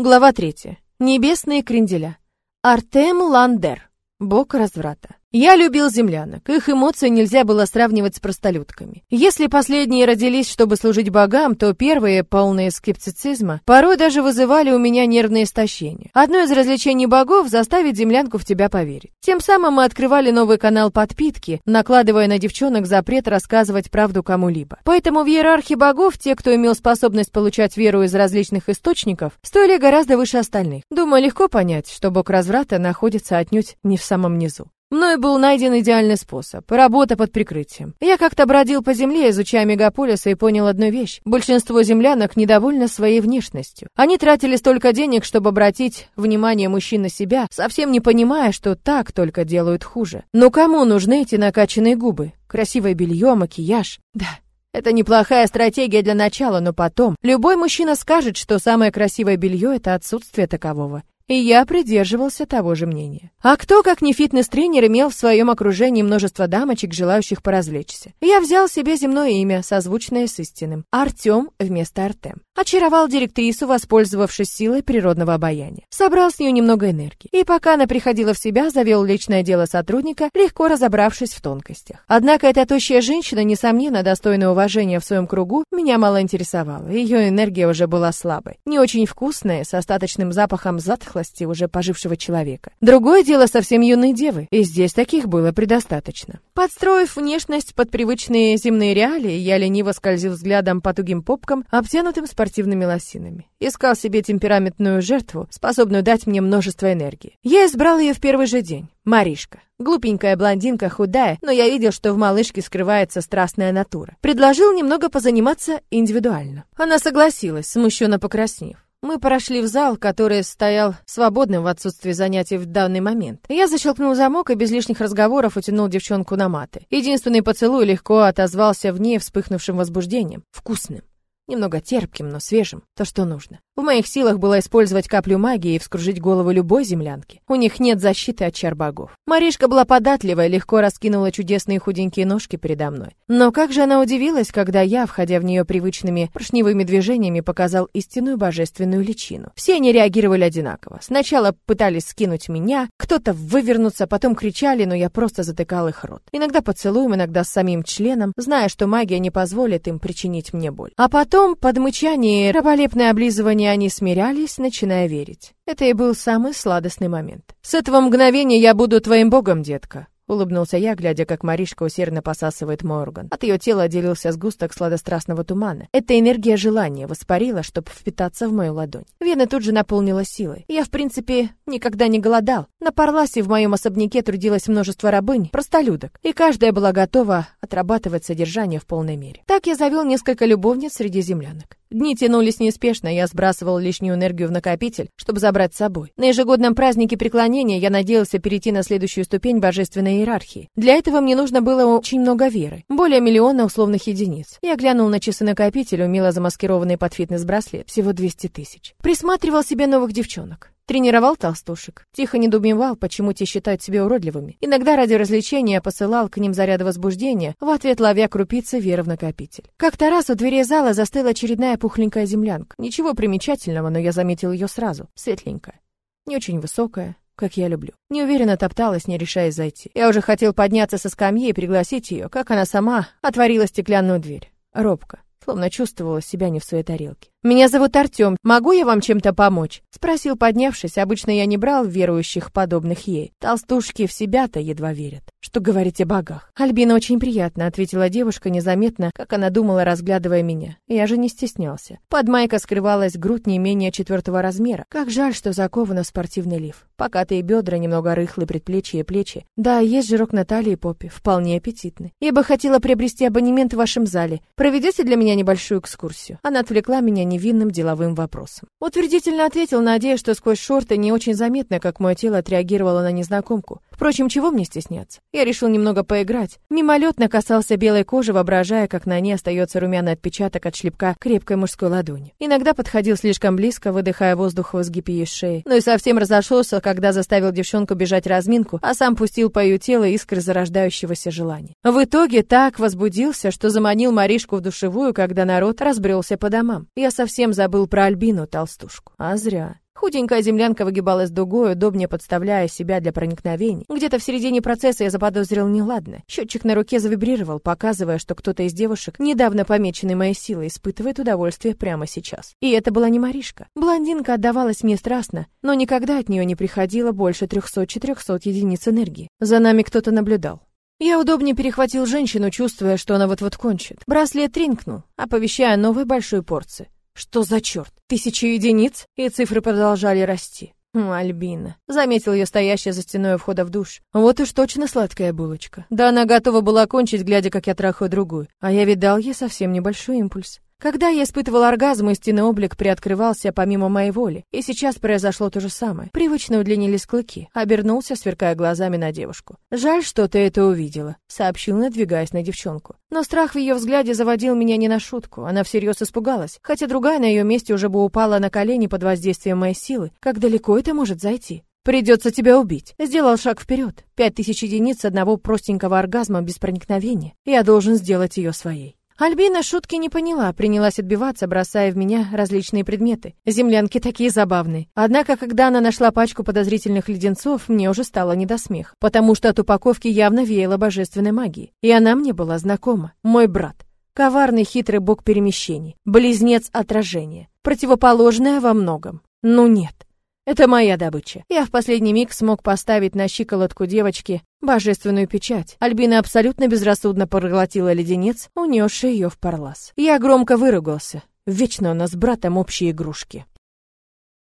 Глава третья. Небесные кренделя. Артем Ландер. Бог разврата. Я любил землянок. Их эмоции нельзя было сравнивать с простолюдками. Если последние родились, чтобы служить богам, то первые, полные скептицизма, порой даже вызывали у меня нервное истощение. Одно из развлечений богов — заставить землянку в тебя поверить. Тем самым мы открывали новый канал подпитки, накладывая на девчонок запрет рассказывать правду кому-либо. Поэтому в иерархии богов те, кто имел способность получать веру из различных источников, стоили гораздо выше остальных. Думаю, легко понять, что бог разврата находится отнюдь не в самом низу. Мной был найден идеальный способ – работа под прикрытием. Я как-то бродил по земле, изучая мегаполисы, и понял одну вещь. Большинство землянок недовольны своей внешностью. Они тратили столько денег, чтобы обратить внимание мужчин на себя, совсем не понимая, что так только делают хуже. Но кому нужны эти накачанные губы? Красивое белье, макияж? Да, это неплохая стратегия для начала, но потом любой мужчина скажет, что самое красивое белье – это отсутствие такового. И я придерживался того же мнения. А кто, как не фитнес-тренер, имел в своем окружении множество дамочек, желающих поразвлечься? Я взял себе земное имя, созвучное с истинным. Артем вместо Артем. Очаровал директрису, воспользовавшись силой природного обаяния. Собрал с нее немного энергии. И пока она приходила в себя, завел личное дело сотрудника, легко разобравшись в тонкостях. Однако эта тощая женщина, несомненно, достойная уважения в своем кругу, меня мало интересовала. Ее энергия уже была слабой. Не очень вкусная, с остаточным запахом затхлой дряхлости уже пожившего человека. Другое дело совсем юной девы, и здесь таких было предостаточно. Подстроив внешность под привычные земные реалии, я лениво скользил взглядом по тугим попкам, обтянутым спортивными лосинами. Искал себе темпераментную жертву, способную дать мне множество энергии. Я избрал ее в первый же день. Маришка. Глупенькая блондинка, худая, но я видел, что в малышке скрывается страстная натура. Предложил немного позаниматься индивидуально. Она согласилась, смущенно покраснев. Мы прошли в зал, который стоял свободным в отсутствии занятий в данный момент. Я защелкнул замок и без лишних разговоров утянул девчонку на маты. Единственный поцелуй легко отозвался в ней вспыхнувшим возбуждением. Вкусным. Немного терпким, но свежим. То, что нужно. В моих силах было использовать каплю магии и вскружить голову любой землянки. У них нет защиты от чар богов. Маришка была податливая, легко раскинула чудесные худенькие ножки передо мной. Но как же она удивилась, когда я, входя в нее привычными поршневыми движениями, показал истинную божественную личину. Все они реагировали одинаково. Сначала пытались скинуть меня, кто-то вывернуться, потом кричали, но я просто затыкал их рот. Иногда поцелуем, иногда с самим членом, зная, что магия не позволит им причинить мне боль. А потом, под мычание и раболепное облизывание они смирялись, начиная верить. Это и был самый сладостный момент. «С этого мгновения я буду твоим богом, детка», Улыбнулся я, глядя, как Маришка усердно посасывает мой орган. От ее тела отделился сгусток сладострастного тумана. Эта энергия желания воспарила, чтобы впитаться в мою ладонь. Вена тут же наполнила силой. Я, в принципе, никогда не голодал. На Парласе в моем особняке трудилось множество рабынь, простолюдок, и каждая была готова отрабатывать содержание в полной мере. Так я завел несколько любовниц среди землянок. Дни тянулись неспешно, я сбрасывал лишнюю энергию в накопитель, чтобы забрать с собой. На ежегодном празднике преклонения я надеялся перейти на следующую ступень божественной иерархии. Для этого мне нужно было очень много веры, более миллиона условных единиц. Я глянул на часы накопителя, умело замаскированные под фитнес-браслет, всего 200 тысяч. Присматривал себе новых девчонок. Тренировал толстушек. Тихо недоумевал, почему те считают себя уродливыми. Иногда ради развлечения посылал к ним заряды возбуждения, в ответ ловя крупицы веры в накопитель. Как-то раз у дверей зала застыла очередная пухленькая землянка. Ничего примечательного, но я заметил ее сразу. Светленькая. Не очень высокая, как я люблю. Неуверенно топталась, не решаясь зайти. Я уже хотел подняться со скамьи и пригласить ее, как она сама отворила стеклянную дверь. Робко словно чувствовала себя не в своей тарелке. «Меня зовут Артем. Могу я вам чем-то помочь?» Спросил, поднявшись. Обычно я не брал верующих, подобных ей. Толстушки в себя-то едва верят. Что говорить о богах? Альбина очень приятно, ответила девушка незаметно, как она думала, разглядывая меня. Я же не стеснялся. Под майкой скрывалась грудь не менее четвертого размера. Как жаль, что закована в спортивный лиф. Покатые бедра, немного рыхлые предплечья и плечи. Да, есть жирок на талии и попе. Вполне аппетитный. Я бы хотела приобрести абонемент в вашем зале. Проведете для меня небольшую экскурсию? Она отвлекла меня невинным деловым вопросом. Утвердительно ответил, надеясь, что сквозь шорты не очень заметно, как мое тело отреагировало на незнакомку. Впрочем, чего мне стесняться? Я решил немного поиграть. Мимолетно касался белой кожи, воображая, как на ней остается румяный отпечаток от шлепка крепкой мужской ладони. Иногда подходил слишком близко, выдыхая воздух в изгибе ее шеи. Но и совсем разошелся, когда заставил девчонку бежать разминку, а сам пустил по ее телу искры зарождающегося желания. В итоге так возбудился, что заманил Маришку в душевую, когда народ разбрелся по домам. Я совсем забыл про Альбину, толстушку. А зря. Худенькая землянка выгибалась дугой, удобнее подставляя себя для проникновений. Где-то в середине процесса я заподозрил неладно. Счетчик на руке завибрировал, показывая, что кто-то из девушек, недавно помеченный моей силой, испытывает удовольствие прямо сейчас. И это была не Маришка. Блондинка отдавалась мне страстно, но никогда от нее не приходило больше 300-400 единиц энергии. За нами кто-то наблюдал. Я удобнее перехватил женщину, чувствуя, что она вот-вот кончит. Браслет тринкнул, оповещая новой большой порции. Что за черт? Тысячи единиц? И цифры продолжали расти. Хм, Альбина. Заметил ее стоящая за стеной входа в душ. Вот уж точно сладкая булочка. Да она готова была кончить, глядя, как я трахаю другую. А я ведь дал ей совсем небольшой импульс. Когда я испытывал оргазм, истинный облик приоткрывался помимо моей воли, и сейчас произошло то же самое. Привычно удлинились клыки, обернулся, сверкая глазами на девушку. «Жаль, что ты это увидела», — сообщил, надвигаясь на девчонку. Но страх в ее взгляде заводил меня не на шутку, она всерьез испугалась, хотя другая на ее месте уже бы упала на колени под воздействием моей силы. Как далеко это может зайти? Придется тебя убить. Сделал шаг вперед. Пять тысяч единиц одного простенького оргазма без проникновения. Я должен сделать ее своей. Альбина шутки не поняла, принялась отбиваться, бросая в меня различные предметы. Землянки такие забавные. Однако, когда она нашла пачку подозрительных леденцов, мне уже стало не до смеха, потому что от упаковки явно веяло божественной магией. И она мне была знакома. Мой брат. Коварный хитрый бог перемещений. Близнец отражения. Противоположное во многом. Ну нет. Это моя добыча. Я в последний миг смог поставить на щиколотку девочки божественную печать. Альбина абсолютно безрассудно проглотила леденец, унесший ее в парлас. Я громко выругался. Вечно у нас с братом общие игрушки.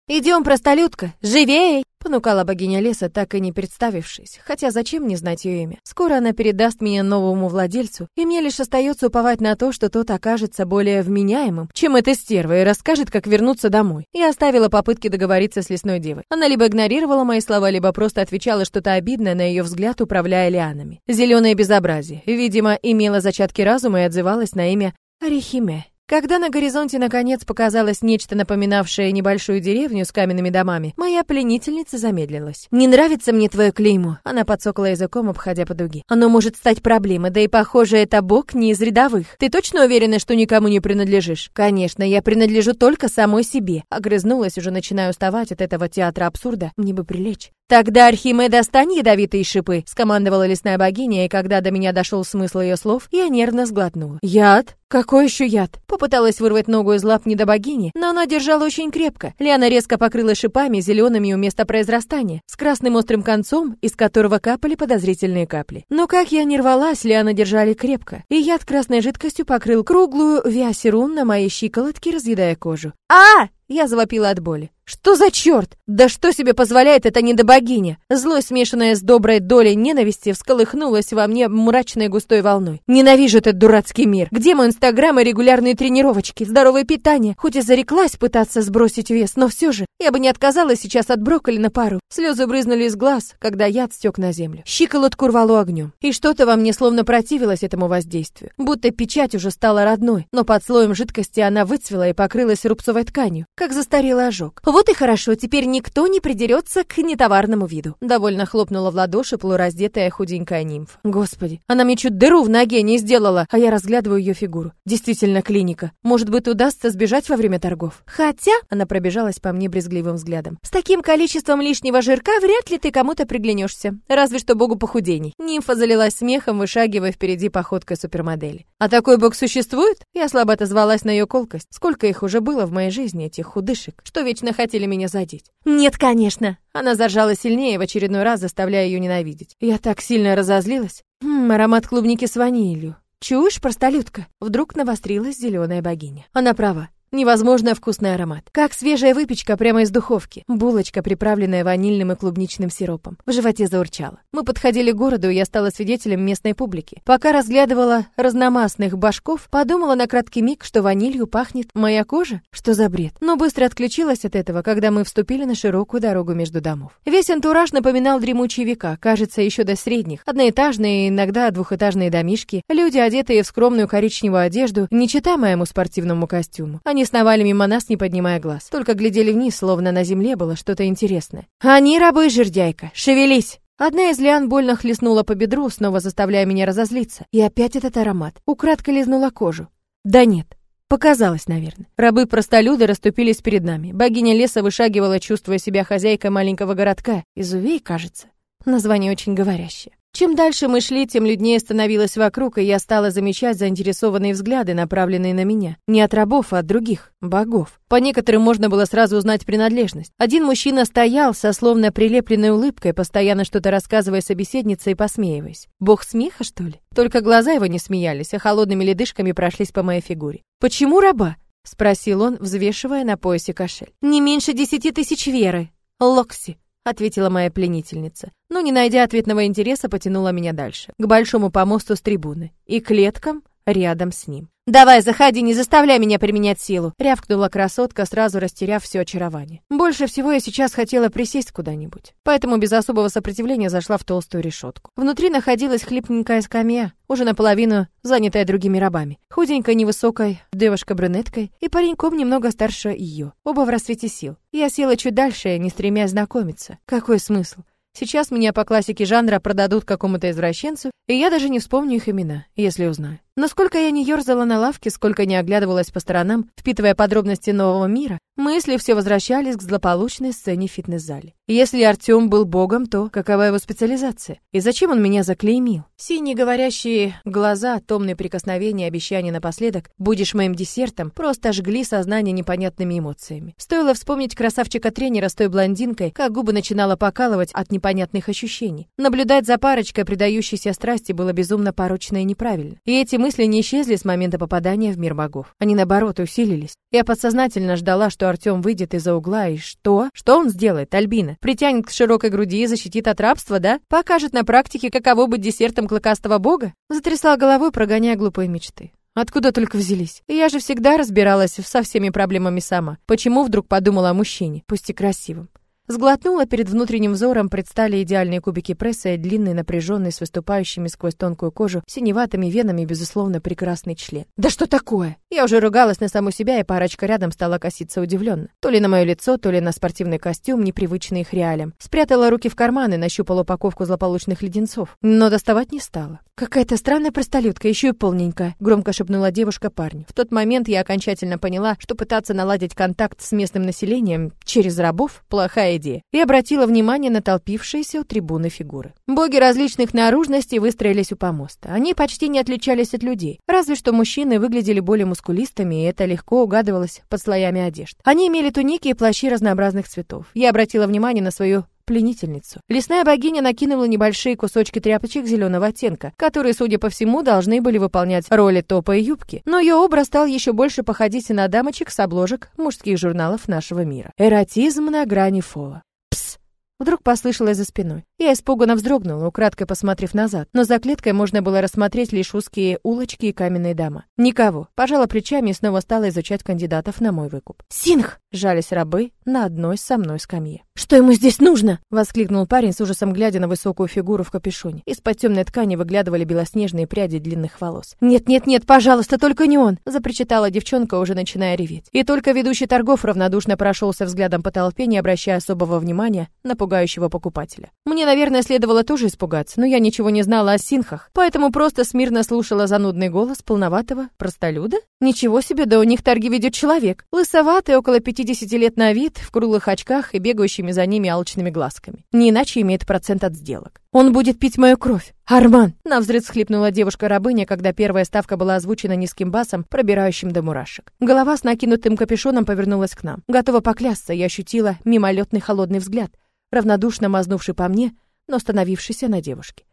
«Идем, простолюдка, живей!» Понукала богиня леса, так и не представившись. Хотя зачем мне знать ее имя? Скоро она передаст меня новому владельцу, и мне лишь остается уповать на то, что тот окажется более вменяемым, чем эта стерва, и расскажет, как вернуться домой. Я оставила попытки договориться с лесной девой. Она либо игнорировала мои слова, либо просто отвечала что-то обидное на ее взгляд, управляя лианами. Зеленое безобразие. Видимо, имела зачатки разума и отзывалась на имя Арихиме. Когда на горизонте наконец показалось нечто напоминавшее небольшую деревню с каменными домами, моя пленительница замедлилась. «Не нравится мне твое клеймо», — она подсокла языком, обходя по дуге. «Оно может стать проблемой, да и, похоже, это бог не из рядовых. Ты точно уверена, что никому не принадлежишь?» «Конечно, я принадлежу только самой себе», — огрызнулась, уже начиная уставать от этого театра абсурда. «Мне бы прилечь». «Тогда, Архиме, достань ядовитые шипы», — скомандовала лесная богиня, и когда до меня дошел смысл ее слов, я нервно сглотнула. «Яд? Какой еще яд?» Попыталась вырвать ногу из лап недобогини, но она держала очень крепко. Лиана резко покрыла шипами, зелеными у места произрастания, с красным острым концом, из которого капали подозрительные капли. Но как я не рвалась, Лиана держали крепко, и яд красной жидкостью покрыл круглую вязь рун на моей щиколотке, разъедая кожу. «А!» Я завопила от боли. Что за черт? Да что себе позволяет эта недобогиня? Злость, смешанная с доброй долей ненависти, всколыхнулась во мне мрачной густой волной. Ненавижу этот дурацкий мир. Где мой инстаграм и регулярные тренировочки, здоровое питание? Хоть и зареклась пытаться сбросить вес, но все же я бы не отказалась сейчас от брокколи на пару. Слезы брызнули из глаз, когда яд стек на землю. Щиколотку рвало огнем. И что-то во мне словно противилось этому воздействию. Будто печать уже стала родной, но под слоем жидкости она выцвела и покрылась рубцовой тканью, как застарелый ожог. Вот и хорошо, теперь никто не придерется к нетоварному виду. Довольно хлопнула в ладоши полураздетая худенькая нимф. Господи, она мне чуть дыру в ноге не сделала, а я разглядываю ее фигуру. Действительно клиника. Может быть, удастся сбежать во время торгов. Хотя, она пробежалась по мне брезгливым взглядом. С таким количеством лишнего жирка вряд ли ты кому-то приглянешься. Разве что богу похудений. Нимфа залилась смехом, вышагивая впереди походкой супермодели. А такой бог существует? Я слабо отозвалась на ее колкость. Сколько их уже было в моей жизни, этих худышек, что вечно хотели меня задеть. Нет, конечно. Она заржала сильнее, в очередной раз заставляя ее ненавидеть. Я так сильно разозлилась. Хм, аромат клубники с ванилью. Чуешь, простолюдка? Вдруг навострилась зеленая богиня. Она права. Невозможно вкусный аромат. Как свежая выпечка прямо из духовки. Булочка, приправленная ванильным и клубничным сиропом. В животе заурчало. Мы подходили к городу, и я стала свидетелем местной публики. Пока разглядывала разномастных башков, подумала на краткий миг, что ванилью пахнет моя кожа. Что за бред? Но быстро отключилась от этого, когда мы вступили на широкую дорогу между домов. Весь антураж напоминал дремучие века, кажется, еще до средних. Одноэтажные, иногда двухэтажные домишки, люди, одетые в скромную коричневую одежду, не чита моему спортивному костюму. Они они сновали мимо нас, не поднимая глаз. Только глядели вниз, словно на земле было что-то интересное. «Они рабы, жердяйка! Шевелись!» Одна из лиан больно хлестнула по бедру, снова заставляя меня разозлиться. И опять этот аромат. Украдкой лизнула кожу. Да нет, Показалось, наверное. Рабы-простолюды расступились перед нами. Богиня леса вышагивала, чувствуя себя хозяйкой маленького городка. Изувей, кажется. Название очень говорящее. Чем дальше мы шли, тем люднее становилось вокруг, и я стала замечать заинтересованные взгляды, направленные на меня. Не от рабов, а от других, богов. По некоторым можно было сразу узнать принадлежность. Один мужчина стоял со словно прилепленной улыбкой, постоянно что-то рассказывая собеседнице и посмеиваясь. Бог смеха, что ли? Только глаза его не смеялись, а холодными ледышками прошлись по моей фигуре. «Почему раба?» — спросил он, взвешивая на поясе кошель. «Не меньше десяти тысяч веры. Локси», — ответила моя пленительница. Но, не найдя ответного интереса, потянула меня дальше, к большому помосту с трибуны и клеткам рядом с ним. «Давай, заходи, не заставляй меня применять силу!» — рявкнула красотка, сразу растеряв все очарование. Больше всего я сейчас хотела присесть куда-нибудь, поэтому без особого сопротивления зашла в толстую решетку. Внутри находилась хлипненькая скамья, уже наполовину занятая другими рабами. Худенькой, невысокой, девушка-брюнеткой и пареньком немного старше ее. Оба в расцвете сил. Я села чуть дальше, не стремясь знакомиться. Какой смысл? Сейчас меня по классике жанра продадут какому-то извращенцу, и я даже не вспомню их имена, если узнаю. Но сколько я не ерзала на лавке, сколько не оглядывалась по сторонам, впитывая подробности нового мира, мысли все возвращались к злополучной сцене в фитнес-зале. Если Артем был богом, то какова его специализация? И зачем он меня заклеймил? Синие говорящие глаза, томные прикосновения, обещания напоследок «будешь моим десертом» просто жгли сознание непонятными эмоциями. Стоило вспомнить красавчика-тренера с той блондинкой, как губы начинала покалывать от непонятных ощущений. Наблюдать за парочкой, предающейся страсти, было безумно порочно и неправильно. И эти мысли мысли не исчезли с момента попадания в мир богов. Они, наоборот, усилились. Я подсознательно ждала, что Артем выйдет из-за угла, и что? Что он сделает, Альбина? Притянет к широкой груди и защитит от рабства, да? Покажет на практике, каково быть десертом клыкастого бога? Затрясла головой, прогоняя глупые мечты. Откуда только взялись? Я же всегда разбиралась со всеми проблемами сама. Почему вдруг подумала о мужчине, пусть и красивом? Сглотнула, перед внутренним взором предстали идеальные кубики пресса и длинный, напряженный, с выступающими сквозь тонкую кожу, синеватыми венами, безусловно, прекрасный член. «Да что такое?» Я уже ругалась на саму себя, и парочка рядом стала коситься удивленно. То ли на мое лицо, то ли на спортивный костюм, непривычный их реалиям. Спрятала руки в карманы, нащупала упаковку злополучных леденцов. Но доставать не стала. «Какая-то странная простолюдка, еще и полненькая», — громко шепнула девушка парню. В тот момент я окончательно поняла, что пытаться наладить контакт с местным населением через рабов — плохая идея, и обратила внимание на толпившиеся у трибуны фигуры. Боги различных наружностей выстроились у помоста. Они почти не отличались от людей, разве что мужчины выглядели более мускулистыми, и это легко угадывалось под слоями одежд. Они имели туники и плащи разнообразных цветов. Я обратила внимание на свою пленительницу. Лесная богиня накинула небольшие кусочки тряпочек зеленого оттенка, которые, судя по всему, должны были выполнять роли топа и юбки. Но ее образ стал еще больше походить на дамочек с обложек мужских журналов нашего мира. Эротизм на грани фола. Пс! Вдруг послышалось за спиной. Я испуганно вздрогнула, украдкой посмотрев назад, но за клеткой можно было рассмотреть лишь узкие улочки и каменные дома. Никого. Пожала плечами и снова стала изучать кандидатов на мой выкуп. «Синх!» — жались рабы на одной со мной скамье. «Что ему здесь нужно?» — воскликнул парень с ужасом, глядя на высокую фигуру в капюшоне. Из-под темной ткани выглядывали белоснежные пряди длинных волос. «Нет, нет, нет, пожалуйста, только не он!» — запричитала девчонка, уже начиная реветь. И только ведущий торгов равнодушно прошелся взглядом по толпе, не обращая особого внимания на пугающего покупателя. Мне, наверное, следовало тоже испугаться, но я ничего не знала о синхах, поэтому просто смирно слушала занудный голос полноватого простолюда. Ничего себе, да у них торги ведет человек. Лысоватый, около 50 лет на вид, в круглых очках и бегающими за ними алчными глазками. Не иначе имеет процент от сделок. Он будет пить мою кровь. Арман! Навзред схлипнула девушка-рабыня, когда первая ставка была озвучена низким басом, пробирающим до мурашек. Голова с накинутым капюшоном повернулась к нам. Готова поклясться, я ощутила мимолетный холодный взгляд, равнодушно мазнувший по мне, но остановившийся на девушке.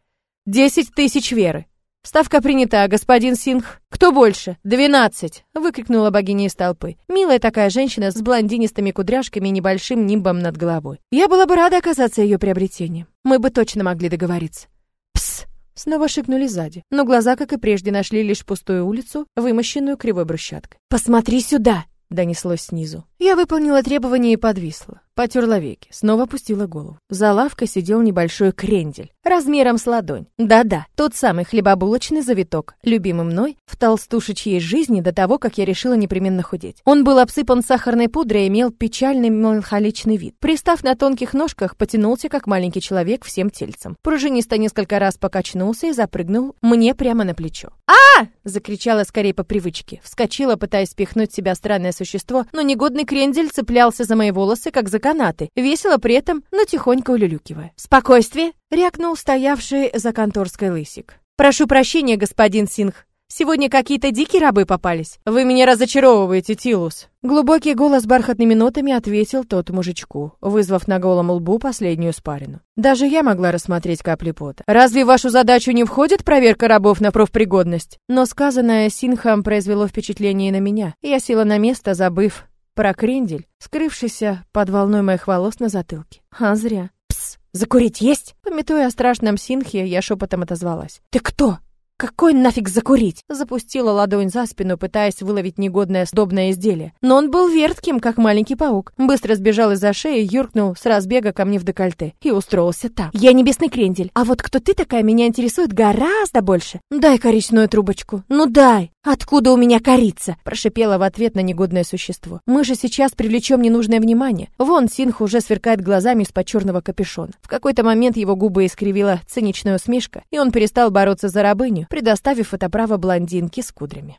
«Десять тысяч веры!» «Ставка принята, господин Сингх. Кто больше?» «Двенадцать!» — выкрикнула богиня из толпы. Милая такая женщина с блондинистыми кудряшками и небольшим нимбом над головой. Я была бы рада оказаться ее приобретением. Мы бы точно могли договориться. «Пс!» — снова шикнули сзади. Но глаза, как и прежде, нашли лишь пустую улицу, вымощенную кривой брусчаткой. «Посмотри сюда!» — донеслось снизу. Я выполнила требование и подвисла. Потерла веки, снова опустила голову. За лавкой сидел небольшой крендель, размером с ладонь. Да-да, тот самый хлебобулочный завиток, любимый мной в толстушечьей жизни до того, как я решила непременно худеть. Он был обсыпан сахарной пудрой и имел печальный меланхоличный вид. Пристав на тонких ножках, потянулся, как маленький человек, всем тельцем. Пружинисто несколько раз покачнулся и запрыгнул мне прямо на плечо. «А!» — закричала скорее по привычке. Вскочила, пытаясь спихнуть себя странное существо, но негодный крендель цеплялся за мои волосы, как за канаты, весело при этом, но тихонько улюлюкивая. «Спокойствие!» — рякнул стоявший за конторской лысик. «Прошу прощения, господин Синх. Сегодня какие-то дикие рабы попались. Вы меня разочаровываете, Тилус. Глубокий голос бархатными нотами ответил тот мужичку, вызвав на голом лбу последнюю спарину. Даже я могла рассмотреть капли пота. Разве в вашу задачу не входит проверка рабов на профпригодность? Но сказанное Синхом произвело впечатление на меня. Я села на место, забыв про крендель, скрывшийся под волной моих волос на затылке. А зря. «Пс, закурить есть?» Пометуя о страшном синхе, я шепотом отозвалась. «Ты кто?» «Какой нафиг закурить?» Запустила ладонь за спину, пытаясь выловить негодное сдобное изделие. Но он был вертким, как маленький паук. Быстро сбежал из-за шеи, юркнул с разбега ко мне в декольте и устроился там. «Я небесный крендель, а вот кто ты такая, меня интересует гораздо больше. Дай коричную трубочку. Ну дай!» «Откуда у меня корица?» – прошипела в ответ на негодное существо. «Мы же сейчас привлечем ненужное внимание. Вон Синх уже сверкает глазами из-под черного капюшона. В какой-то момент его губы искривила циничная усмешка, и он перестал бороться за рабыню, предоставив это право блондинке с кудрями.